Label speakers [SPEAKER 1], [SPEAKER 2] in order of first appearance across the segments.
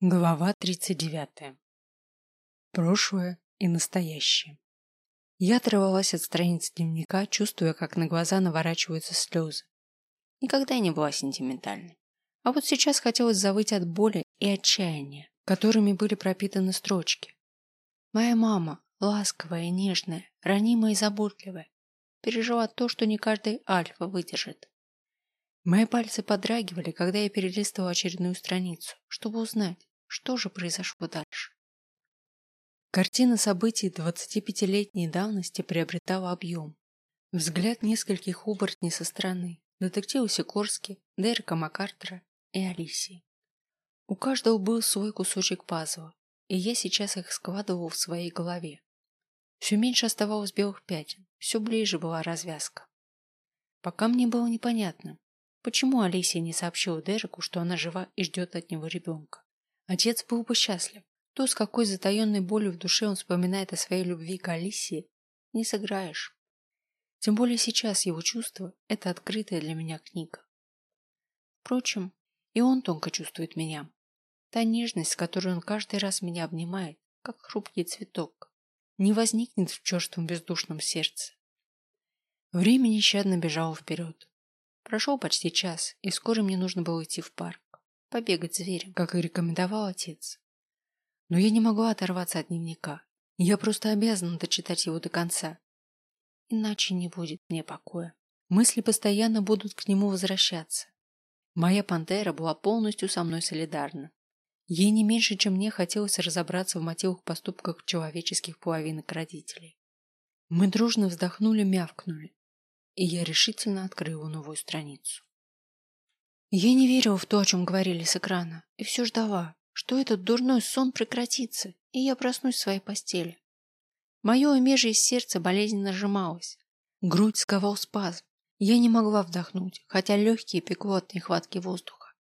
[SPEAKER 1] Глава 39. Прошлое и настоящее. Я оторвалась от страниц дневника, чувствуя, как на глаза наворачиваются слезы. Никогда я не была сентиментальной. А вот сейчас хотелось завыть от боли и отчаяния, которыми были пропитаны строчки. Моя мама, ласковая нежная, ранимая и заботливая, пережила то, что не каждый альфа выдержит. Мои пальцы подрагивали, когда я перелистывала очередную страницу, чтобы узнать, что же произошло дальше? Картина событий 25-летней давности приобретала объем. Взгляд нескольких оборотней со стороны, детектива Сикорски, Дерека Маккартера и Алисии. У каждого был свой кусочек пазла, и я сейчас их складывал в своей голове. Все меньше оставалось белых пятен, все ближе была развязка. Пока мне было непонятно, почему Алисия не сообщила Дереку, что она жива и ждет от него ребенка. Отец был бы счастлив. То, с какой затаенной болью в душе он вспоминает о своей любви к Алисии, не сыграешь. Тем более сейчас его чувство – это открытая для меня книга. Впрочем, и он тонко чувствует меня. Та нежность, с которой он каждый раз меня обнимает, как хрупкий цветок, не возникнет в черством бездушном сердце. Время нещадно бежало вперед. Прошел почти час, и вскоре мне нужно было идти в парк побегать зверем, как и рекомендовал отец. Но я не могла оторваться от дневника. Я просто обязана дочитать его до конца. Иначе не будет мне покоя. Мысли постоянно будут к нему возвращаться. Моя пантера была полностью со мной солидарна. Ей не меньше, чем мне хотелось разобраться в мотивах поступках человеческих половинок родителей. Мы дружно вздохнули, мявкнули, и я решительно открыла новую страницу. Я не верила в то, о чем говорили с экрана, и все ждала, что этот дурной сон прекратится, и я проснусь в своей постели. Мое омежье сердце болезненно сжималось. Грудь сковал спазм. Я не могла вдохнуть, хотя легкие пекло от нехватки воздуха.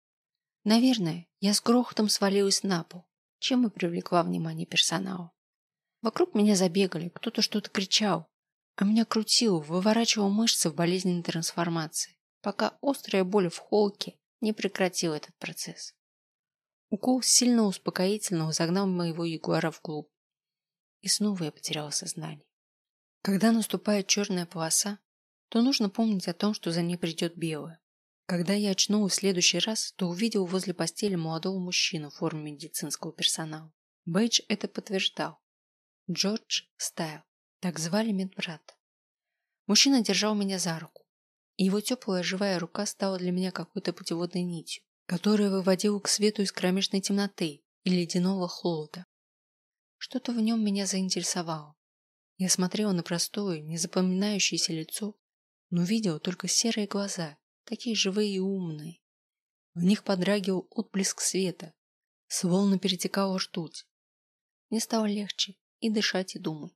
[SPEAKER 1] Наверное, я с грохотом свалилась на пол, чем и привлекла внимание персонала. Вокруг меня забегали, кто-то что-то кричал, а меня крутило, выворачивал мышцы в болезненной трансформации пока острая боль в холке не прекратила этот процесс. Укол сильно успокоительного загнал моего ягуара вглубь. И снова я потеряла сознание. Когда наступает черная полоса, то нужно помнить о том, что за ней придет белая. Когда я очнулась в следующий раз, то увидел возле постели молодого мужчину в форме медицинского персонала. Бейдж это подтверждал. Джордж Стайл. Так звали медбрата. Мужчина держал меня за руку его теплая живая рука стала для меня какой-то путеводной нитью, которая выводила к свету из кромешной темноты и ледяного холода. Что-то в нем меня заинтересовало. Я смотрела на простое, незапоминающееся лицо, но видела только серые глаза, такие живые и умные. В них подрагивал отблеск света, словно перетекала ртуть. Мне стало легче и дышать, и думать.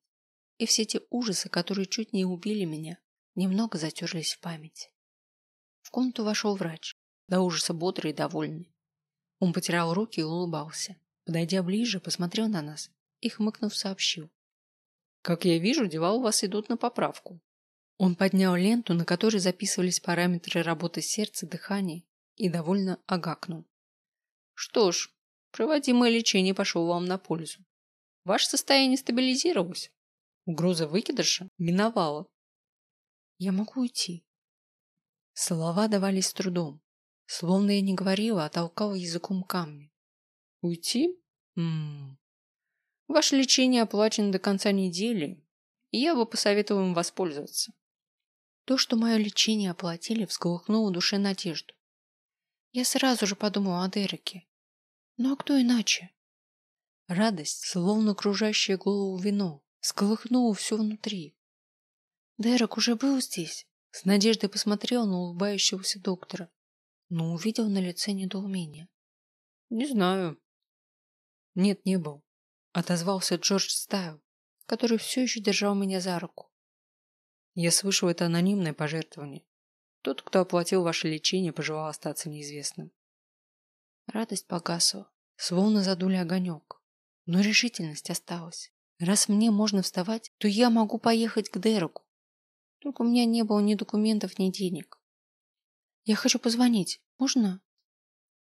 [SPEAKER 1] И все те ужасы, которые чуть не убили меня, немного затерлись в память. В комнату вошел врач, до ужаса бодрый и довольный. Он потирал руки и улыбался. Подойдя ближе, посмотрел на нас и, хмыкнув, сообщил. «Как я вижу, дела у вас идут на поправку». Он поднял ленту, на которой записывались параметры работы сердца, дыхания, и довольно агакнул. «Что ж, проводимое лечение пошло вам на пользу. Ваше состояние стабилизировалось. Угроза выкидыша миновала. Я могу уйти. Слова давались с трудом. Словно я не говорила, а толкала языком камни. Уйти? М -м. Ваше лечение оплачено до конца недели, и я бы посоветовал им воспользоваться. То, что мое лечение оплатили, всколыхнуло в душе надежду. Я сразу же подумала о Дереке. Ну а кто иначе? Радость, словно окружающее голову вино, всколыхнула все внутри. Дерек уже был здесь. С надеждой посмотрел на улыбающегося доктора, но увидел на лице недоумение. Не знаю. Нет, не был. Отозвался Джордж Стайл, который все еще держал меня за руку. Я слышал это анонимное пожертвование. Тот, кто оплатил ваше лечение, пожелал остаться неизвестным. Радость погасла, словно задули огонек. Но решительность осталась. Раз мне можно вставать, то я могу поехать к Дереку. Только у меня не было ни документов, ни денег. Я хочу позвонить. Можно?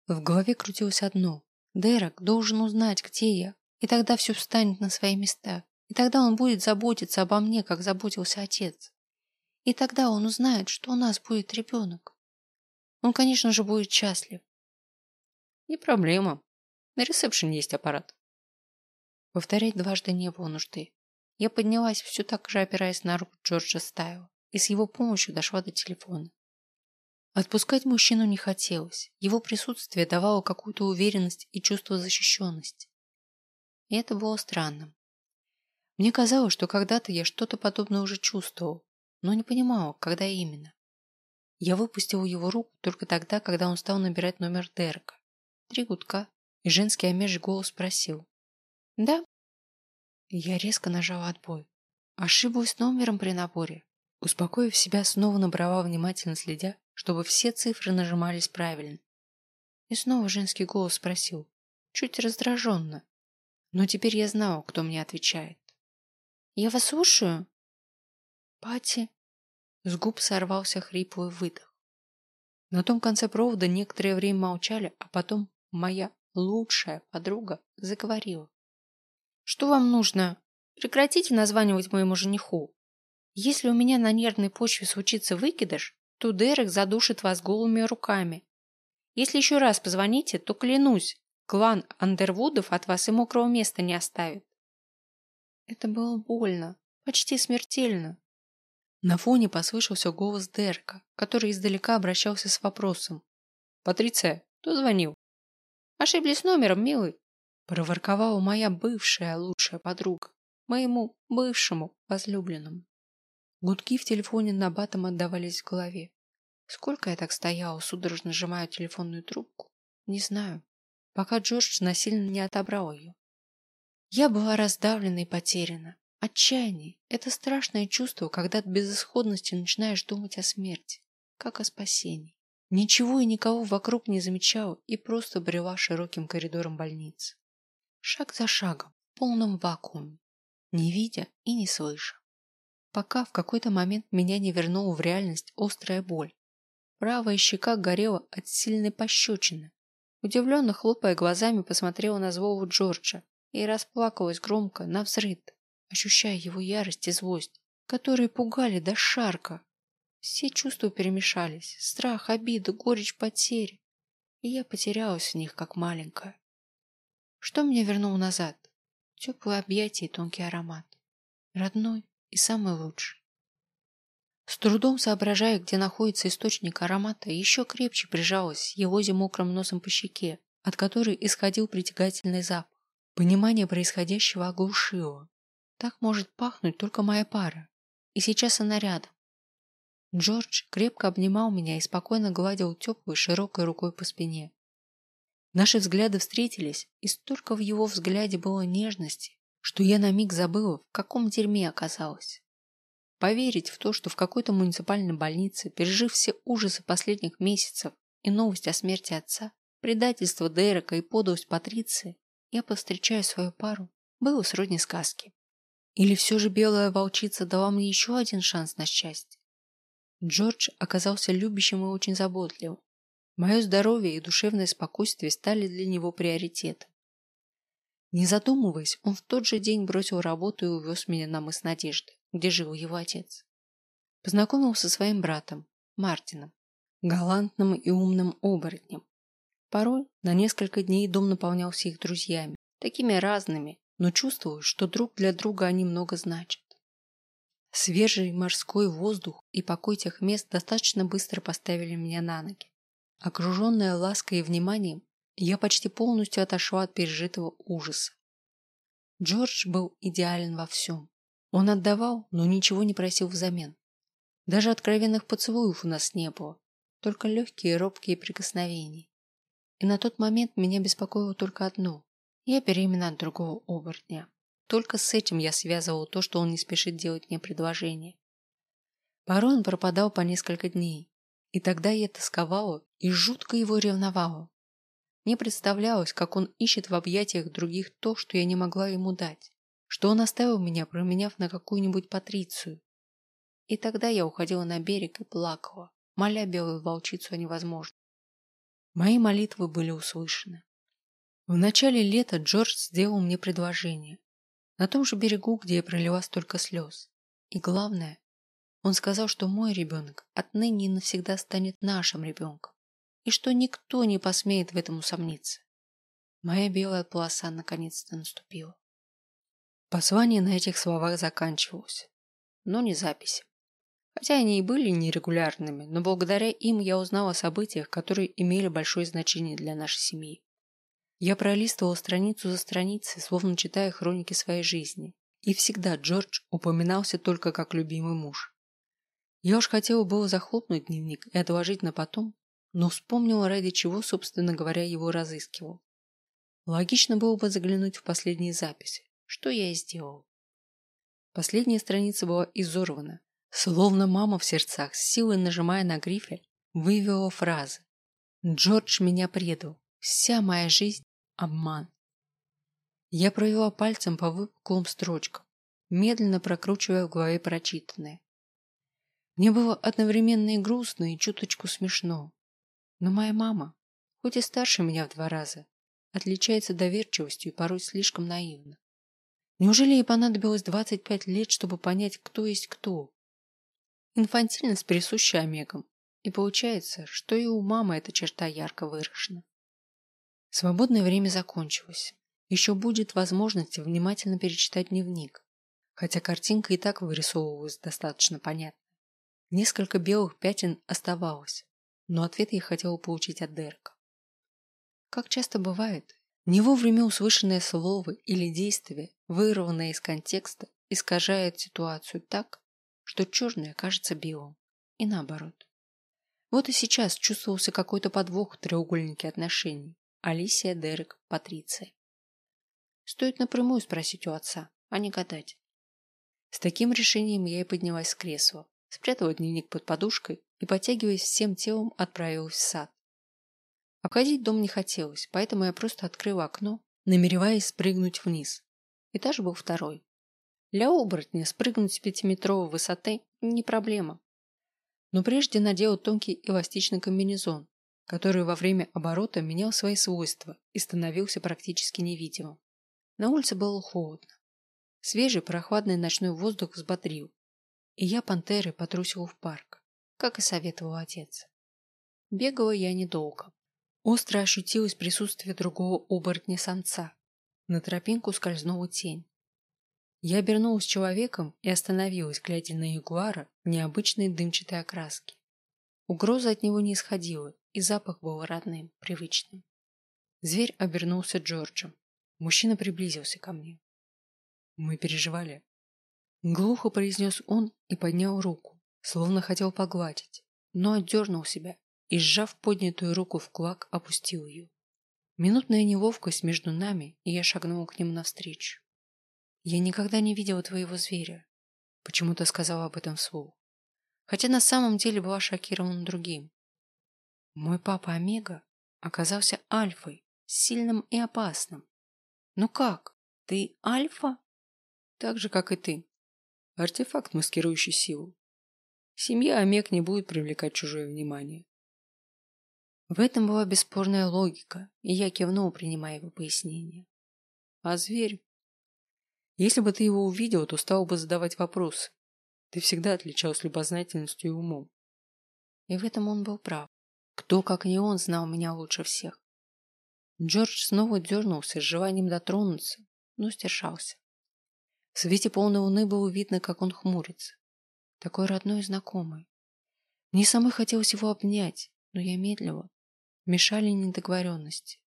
[SPEAKER 1] В голове крутилось одно. Дерек должен узнать, где я, и тогда все встанет на свои места. И тогда он будет заботиться обо мне, как заботился отец. И тогда он узнает, что у нас будет ребенок. Он, конечно же, будет счастлив. Не проблема. На ресепшене есть аппарат. Повторять дважды не было нужды. Я поднялась, все так же опираясь на руку Джорджа Стайла, и с его помощью дошла до телефона. Отпускать мужчину не хотелось. Его присутствие давало какую-то уверенность и чувство защищенности. И это было странным. Мне казалось, что когда-то я что-то подобное уже чувствовал, но не понимала, когда именно. Я выпустил его руку только тогда, когда он стал набирать номер Дерека. Три гудка, и женский омежий голос спросил. «Да?» Я резко нажала отбой. Ошиблась номером при наборе. Успокоив себя, снова набрала, внимательно следя, чтобы все цифры нажимались правильно. И снова женский голос спросил, чуть раздраженно. Но теперь я знала, кто мне отвечает. «Я вас слушаю?» «Пати?» С губ сорвался хриплый выдох. На том конце провода некоторое время молчали, а потом моя лучшая подруга заговорила. «Что вам нужно? Прекратите названивать моему жениху. Если у меня на нервной почве случится выкидыш, то Дерек задушит вас голыми руками. Если еще раз позвоните, то клянусь, клан Андервудов от вас и мокрого места не оставит. Это было больно, почти смертельно. На фоне послышался голос Дерека, который издалека обращался с вопросом. «Патриция, кто звонил?» «Ошиблись номером, милый», – проворковала моя бывшая лучшая подруга, моему бывшему возлюбленному. Гудки в телефоне на батом отдавались в голове. Сколько я так стояла, судорожно сжимая телефонную трубку, не знаю, пока Джордж насильно не отобрал ее. Я была раздавлена и потеряна. Отчаяние – это страшное чувство, когда от безысходности начинаешь думать о смерти, как о спасении. Ничего и никого вокруг не замечала и просто брела широким коридором больницы. Шаг за шагом, в полном вакууме, не видя и не слыша пока в какой-то момент меня не вернула в реальность острая боль. Правая щека горела от сильной пощечины. Удивленно хлопая глазами, посмотрела на злого Джорджа и расплакалась громко, на взрыд, ощущая его ярость и злость, которые пугали до шарка. Все чувства перемешались – страх, обида, горечь потери. И я потерялась в них, как маленькая. Что меня вернуло назад? Теплое объятие и тонкий аромат. Родной, и самый лучший. С трудом соображая, где находится источник аромата, еще крепче прижалась его мокрым носом по щеке, от которой исходил притягательный запах. Понимание происходящего оглушило. Так может пахнуть только моя пара. И сейчас она рядом. Джордж крепко обнимал меня и спокойно гладил теплой широкой рукой по спине. Наши взгляды встретились, и столько в его взгляде было нежности, что я на миг забыла, в каком дерьме оказалась. Поверить в то, что в какой-то муниципальной больнице, пережив все ужасы последних месяцев и новость о смерти отца, предательство Дерека и подлость Патриции, я повстречаю свою пару, было сродни сказки. Или все же белая волчица дала мне еще один шанс на счастье? Джордж оказался любящим и очень заботливым. Мое здоровье и душевное спокойствие стали для него приоритетом. Не задумываясь, он в тот же день бросил работу и увез меня на мыс Надежды, где жил его отец. Познакомился со своим братом, Мартином, галантным и умным оборотнем. Порой на несколько дней дом наполнялся их друзьями, такими разными, но чувствую, что друг для друга они много значат. Свежий морской воздух и покой тех мест достаточно быстро поставили меня на ноги. Окруженная лаской и вниманием, я почти полностью отошла от пережитого ужаса. Джордж был идеален во всем. Он отдавал, но ничего не просил взамен. Даже откровенных поцелуев у нас не было, только легкие робкие прикосновения. И на тот момент меня беспокоило только одно. Я беременна от другого оборотня. Только с этим я связывала то, что он не спешит делать мне предложение. Порой он пропадал по несколько дней, и тогда я тосковала и жутко его ревновала. Мне представлялось, как он ищет в объятиях других то, что я не могла ему дать, что он оставил меня, променяв на какую-нибудь патрицию. И тогда я уходила на берег и плакала, моля белую волчицу о невозможном. Мои молитвы были услышаны. В начале лета Джордж сделал мне предложение. На том же берегу, где я пролила столько слез. И главное, он сказал, что мой ребенок отныне и навсегда станет нашим ребенком, и что никто не посмеет в этом усомниться. Моя белая полоса наконец-то наступила. Послание на этих словах заканчивалось, но не записи. Хотя они и были нерегулярными, но благодаря им я узнал о событиях, которые имели большое значение для нашей семьи. Я пролистывал страницу за страницей, словно читая хроники своей жизни, и всегда Джордж упоминался только как любимый муж. Я уж хотела было захлопнуть дневник и отложить на потом, но вспомнила, ради чего, собственно говоря, его разыскивал. Логично было бы заглянуть в последние записи, что я и сделал. Последняя страница была изорвана, словно мама в сердцах, с силой нажимая на грифель, вывела фразы. «Джордж меня предал. Вся моя жизнь – обман». Я провела пальцем по выпуклым строчкам, медленно прокручивая в голове прочитанное. Мне было одновременно и грустно, и чуточку смешно. Но моя мама, хоть и старше меня в два раза, отличается доверчивостью и порой слишком наивна. Неужели ей понадобилось 25 лет, чтобы понять, кто есть кто? Инфантильность присуща омегам, и получается, что и у мамы эта черта ярко выражена. Свободное время закончилось. Еще будет возможность внимательно перечитать дневник, хотя картинка и так вырисовывалась достаточно понятно. Несколько белых пятен оставалось, но ответ я хотела получить от Дерека. Как часто бывает, не вовремя услышанное слово или действие, вырванное из контекста, искажает ситуацию так, что черное кажется белым, и наоборот. Вот и сейчас чувствовался какой-то подвох в треугольнике отношений. Алисия, Дерек, Патриция. Стоит напрямую спросить у отца, а не гадать. С таким решением я и поднялась с кресла, спрятала дневник под подушкой и, потягиваясь всем телом, отправилась в сад. Обходить дом не хотелось, поэтому я просто открыла окно, намереваясь спрыгнуть вниз. Этаж был второй. Для оборотня спрыгнуть с пятиметровой высоты не проблема. Но прежде надела тонкий эластичный комбинезон, который во время оборота менял свои свойства и становился практически невидимым. На улице было холодно. Свежий прохладный ночной воздух взбодрил, и я пантерой потрусила в парк, как и советовал отец. Бегала я недолго. Остро ощутилось присутствие другого оборотня-самца. На тропинку скользнула тень. Я обернулась человеком и остановилась, глядя на ягуара необычной дымчатой окраски. Угроза от него не исходила, и запах был родным, привычным. Зверь обернулся Джорджем. Мужчина приблизился ко мне. Мы переживали. Глухо произнес он и поднял руку, словно хотел погладить, но отдернул себя и, сжав поднятую руку в кулак, опустил ее. Минутная неловкость между нами, и я шагнула к нему навстречу. «Я никогда не видела твоего зверя», — почему-то сказала об этом вслух, хотя на самом деле была шокирована другим. Мой папа Омега оказался альфой, сильным и опасным. «Ну как? Ты альфа?» «Так же, как и ты. Артефакт, маскирующий силу. Семья Омег не будет привлекать чужое внимание. В этом была бесспорная логика, и я кивнул, принимая его пояснение. А зверь? Если бы ты его увидел, то стал бы задавать вопросы. Ты всегда отличался любознательностью и умом. И в этом он был прав. Кто, как не он, знал меня лучше всех. Джордж снова дернулся с желанием дотронуться, но стершался. В свете полной луны было видно, как он хмурится. Такой родной и знакомый. Мне самой хотелось его обнять, но я медлила, мешали недоговоренности.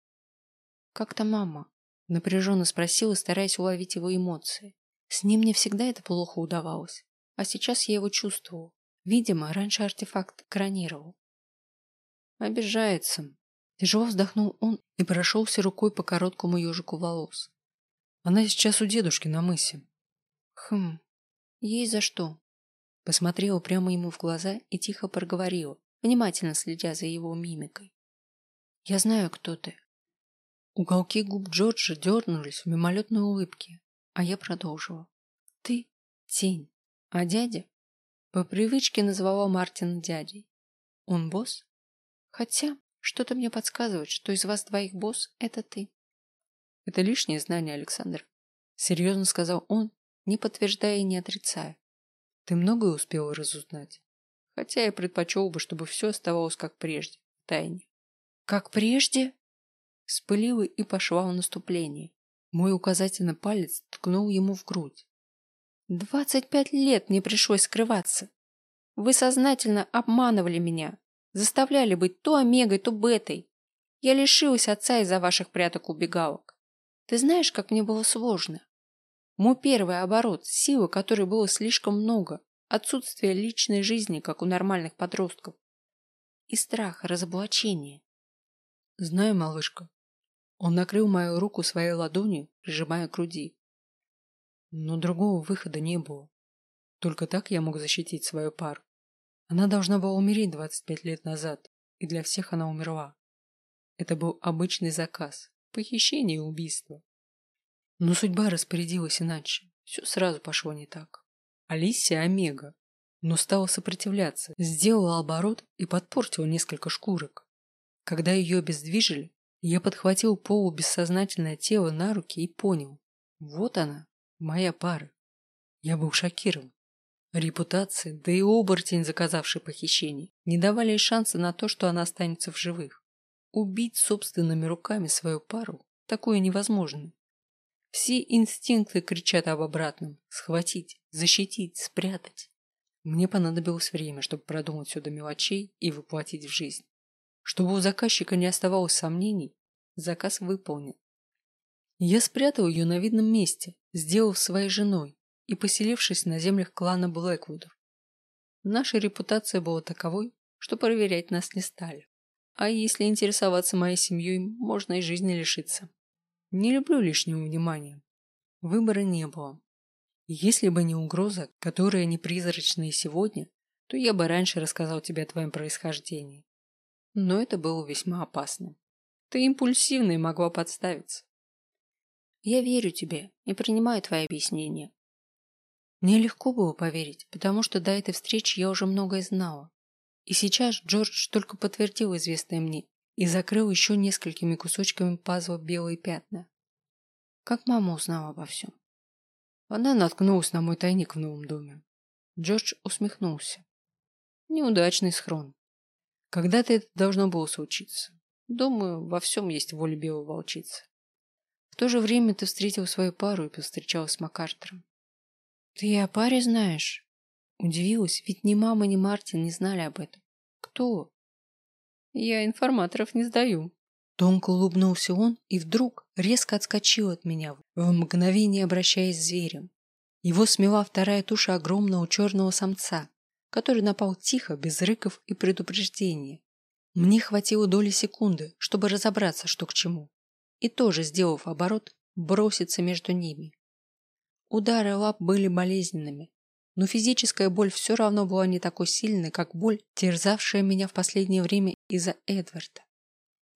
[SPEAKER 1] «Как то мама?» – напряженно спросила, стараясь уловить его эмоции. С ним мне всегда это плохо удавалось, а сейчас я его чувствовал. Видимо, раньше артефакт экранировал. «Обижается», Тяжело вздохнул он и прошелся рукой по короткому ежику волос. Она сейчас у дедушки на мысе. Хм, ей за что? Посмотрела прямо ему в глаза и тихо проговорила, внимательно следя за его мимикой. Я знаю, кто ты. Уголки губ Джорджа дернулись в мимолетной улыбке, а я продолжила. Ты — тень, а дядя? По привычке называла Мартина дядей. Он босс? Хотя что-то мне подсказывает, что из вас двоих босс — это ты. Это лишнее знание, Александр. Серьезно сказал он, не подтверждая и не отрицая. Ты многое успел разузнать. Хотя я предпочел бы, чтобы все оставалось как прежде, в тайне. Как прежде? Вспылила и пошла в наступление. Мой указательный палец ткнул ему в грудь. Двадцать пять лет мне пришлось скрываться. Вы сознательно обманывали меня, заставляли быть то омегой, то бетой. Я лишилась отца из-за ваших пряток-убегалок. Ты знаешь, как мне было сложно? Мой первый оборот, силы которой было слишком много, отсутствие личной жизни, как у нормальных подростков, и страх разоблачения. Знаю, малышка. Он накрыл мою руку своей ладонью, прижимая к груди. Но другого выхода не было. Только так я мог защитить свою пару. Она должна была умереть 25 лет назад, и для всех она умерла. Это был обычный заказ, похищение и убийство. Но судьба распорядилась иначе. Все сразу пошло не так. Алисия Омега. Но стала сопротивляться, сделала оборот и подпортила несколько шкурок. Когда ее обездвижили, я подхватил полубессознательное тело на руки и понял. Вот она, моя пара. Я был шокирован. Репутация, да и оборотень, заказавший похищение, не давали ей шанса на то, что она останется в живых. Убить собственными руками свою пару – такое невозможно. Все инстинкты кричат об обратном. Схватить, защитить, спрятать. Мне понадобилось время, чтобы продумать все до мелочей и воплотить в жизнь. Чтобы у заказчика не оставалось сомнений, заказ выполнен. Я спрятал ее на видном месте, сделав своей женой и поселившись на землях клана Блэквудов. Наша репутация была таковой, что проверять нас не стали. А если интересоваться моей семьей, можно и жизни лишиться. Не люблю лишнего внимания. Выбора не было. Если бы не угроза, которая не призрачная сегодня, то я бы раньше рассказал тебе о твоем происхождении. Но это было весьма опасно. Ты импульсивна и могла подставиться. Я верю тебе и принимаю твои объяснения. Мне легко было поверить, потому что до этой встречи я уже многое знала. И сейчас Джордж только подтвердил известное мне и закрыл еще несколькими кусочками пазла белые пятна. Как мама узнала обо всем? Она наткнулась на мой тайник в новом доме. Джордж усмехнулся. Неудачный схрон. Когда-то это должно было случиться. Думаю, во всем есть воля белой волчицы. В то же время ты встретил свою пару и повстречалась с Макартером. Ты о паре знаешь? Удивилась, ведь ни мама, ни Мартин не знали об этом. Кто? Я информаторов не сдаю. Тонко улыбнулся он и вдруг резко отскочил от меня, в мгновение обращаясь зверем. Его смела вторая туша огромного черного самца, который напал тихо, без рыков и предупреждения. Мне хватило доли секунды, чтобы разобраться, что к чему, и тоже, сделав оборот, броситься между ними. Удары лап были болезненными, но физическая боль все равно была не такой сильной, как боль, терзавшая меня в последнее время из-за Эдварда.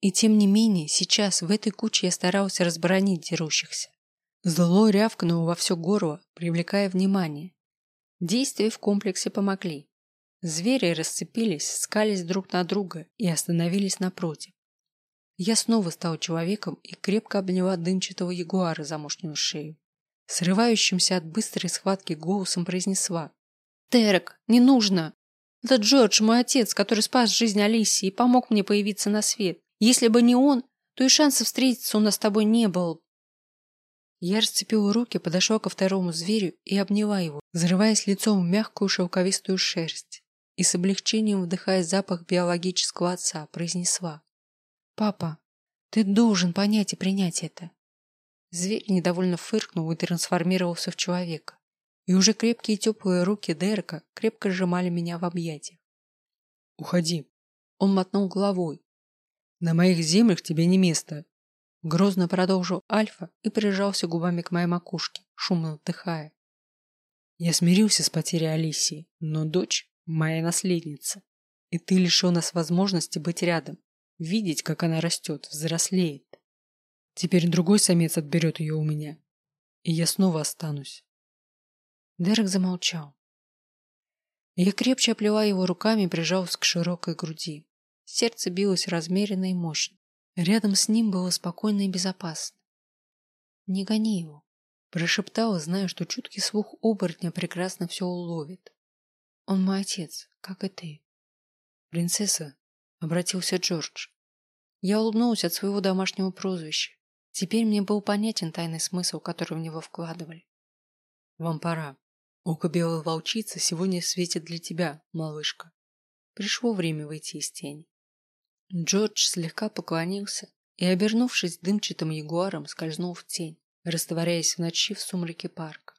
[SPEAKER 1] И тем не менее, сейчас в этой куче я старался разбронить дерущихся. Зло рявкнуло во все горло, привлекая внимание. Действия в комплексе помогли. Звери расцепились, скались друг на друга и остановились напротив. Я снова стал человеком и крепко обняла дымчатого ягуара за мощную шею срывающимся от быстрой схватки голосом произнесла. «Терек, не нужно! Это Джордж, мой отец, который спас жизнь Алисии и помог мне появиться на свет. Если бы не он, то и шанса встретиться у нас с тобой не было. Я расцепила руки, подошла ко второму зверю и обняла его, взрываясь лицом в мягкую шелковистую шерсть и с облегчением вдыхая запах биологического отца, произнесла. «Папа, ты должен понять и принять это. Зверь недовольно фыркнул и трансформировался в человека. И уже крепкие теплые руки Дерека крепко сжимали меня в объятиях. «Уходи!» Он мотнул головой. «На моих землях тебе не место!» Грозно продолжил Альфа и прижался губами к моей макушке, шумно вдыхая. Я смирился с потерей Алисии, но дочь – моя наследница. И ты лишил нас возможности быть рядом, видеть, как она растет, взрослеет. Теперь другой самец отберет ее у меня, и я снова останусь. Дерек замолчал. Я крепче оплела его руками и прижалась к широкой груди. Сердце билось размеренно и мощно. Рядом с ним было спокойно и безопасно. Не гони его. Прошептала, зная, что чуткий слух оборотня прекрасно все уловит. Он мой отец, как и ты. Принцесса, обратился Джордж. Я улыбнулась от своего домашнего прозвища. Теперь мне был понятен тайный смысл, который в него вкладывали. Вам пора. Око белой волчицы сегодня светит для тебя, малышка. Пришло время выйти из тени. Джордж слегка поклонился и, обернувшись дымчатым ягуаром, скользнул в тень, растворяясь в ночи в сумраке парка.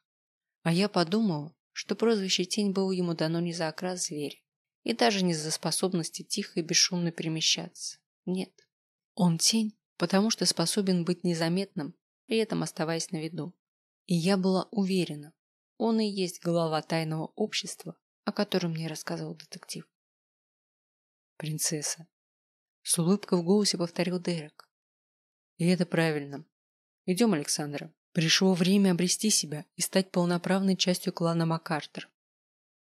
[SPEAKER 1] А я подумала, что прозвище «Тень» было ему дано не за окрас зверя и даже не за способности тихо и бесшумно перемещаться. Нет, он тень, потому что способен быть незаметным, при этом оставаясь на виду. И я была уверена, он и есть глава тайного общества, о котором мне рассказывал детектив. Принцесса. С улыбкой в голосе повторил Дерек. И это правильно. Идем, Александра. Пришло время обрести себя и стать полноправной частью клана Маккартер.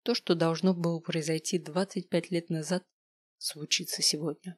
[SPEAKER 1] То, что должно было произойти 25 лет назад, случится сегодня.